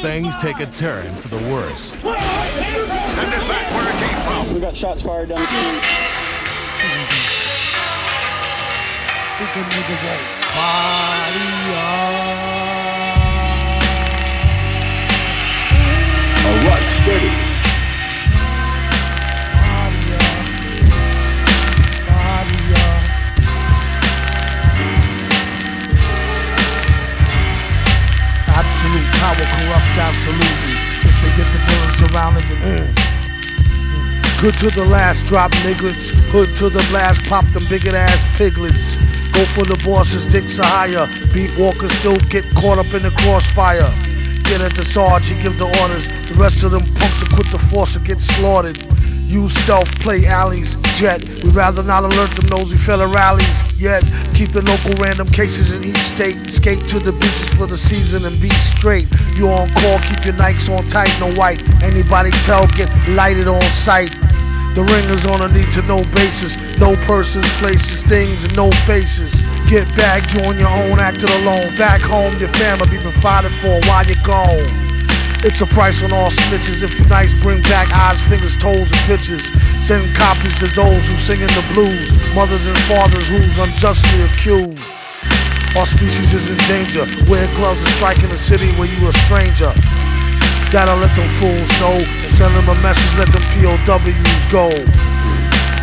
things take a turn for the worse. Send it back where it came from. We got shots fired down the street. Think a nigga won't body up. Power corrupts absolutely. If they get the villain surrounding them. Mm. Good to the last, drop nigglets. Hood to the blast, pop them bigot ass piglets. Go for the bosses, dicks are higher. Beat walkers still get caught up in the crossfire. Get at the sarge, he give the orders. The rest of them punks will quit the force or get slaughtered. Use stealth, play alleys, jet. We'd rather not alert them nosy fella rallies. Yet, keep the local random cases in each state. Skate to the beaches for the season and be straight. You on call, keep your Nikes on tight, no white. Anybody tell, get lighted on sight. The ringers on a need to know basis. No persons, places, things, and no faces. Get back, on your own, acted alone. Back home, your family be provided for while you're gone. It's a price on all snitches. If you're nice, bring back eyes, fingers, toes, and pictures. Send copies to those who singing the blues. Mothers and fathers who's unjustly accused. Our species is in danger. Wear gloves and strike in a city where you a stranger. Gotta let them fools know and send them a message. Let them POWs go.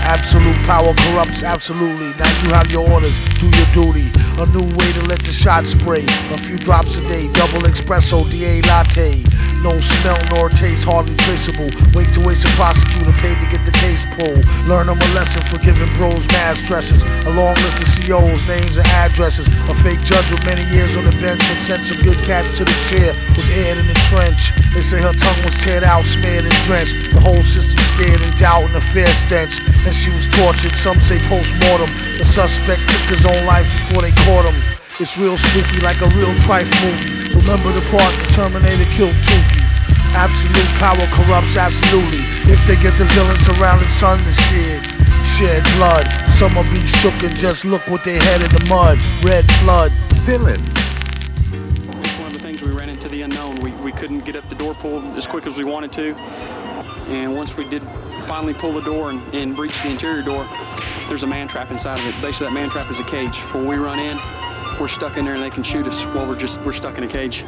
Absolute power corrupts absolutely. Now you have your orders, do your duty. A new way to let the shot spray. A few drops a day, double espresso, DA latte. No smell nor taste, hardly traceable. Wait to waste a prosecutor paid to get the case pulled. Learn them a lesson for giving bros mass stresses. A long list of COs, names and addresses. A fake judge with many years on the bench and sent some good cats to the chair. Was aired in the trench. They say her tongue was teared out, smeared and drenched. The whole system scared and doubt and a fear stench. And she was tortured, some say post mortem. The suspect took his own life before they caught him. It's real spooky, like a real trife movie. Remember the part the Terminator killed Tookie. Absolute power corrupts absolutely. If they get the villain surrounded, son, the shit. Shed blood. Some will be shook and just look with their head in the mud. Red flood. Villain. It's one of the things we ran into the unknown. We, we couldn't get up the door pull as quick as we wanted to. And once we did finally pull the door and, and breach the interior door, there's a man trap inside of it. Basically, that man trap is a cage. Before we run in, we're stuck in there and they can shoot us while we're just we're stuck in a cage.